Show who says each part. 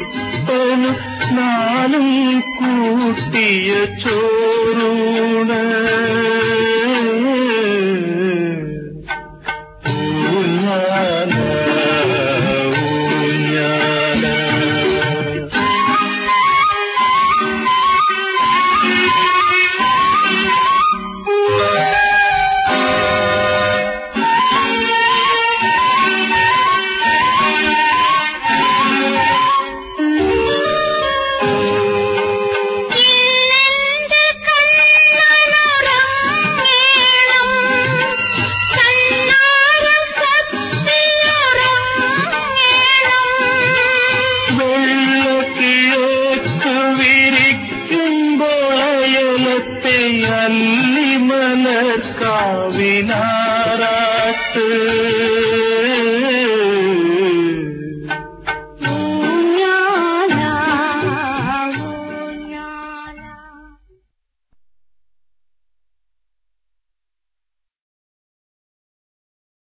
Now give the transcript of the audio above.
Speaker 1: മുട്ടനും നാലും കൂട്ടിയ ചോറും വല്ലിമലക്കാവിനാറാട്ട്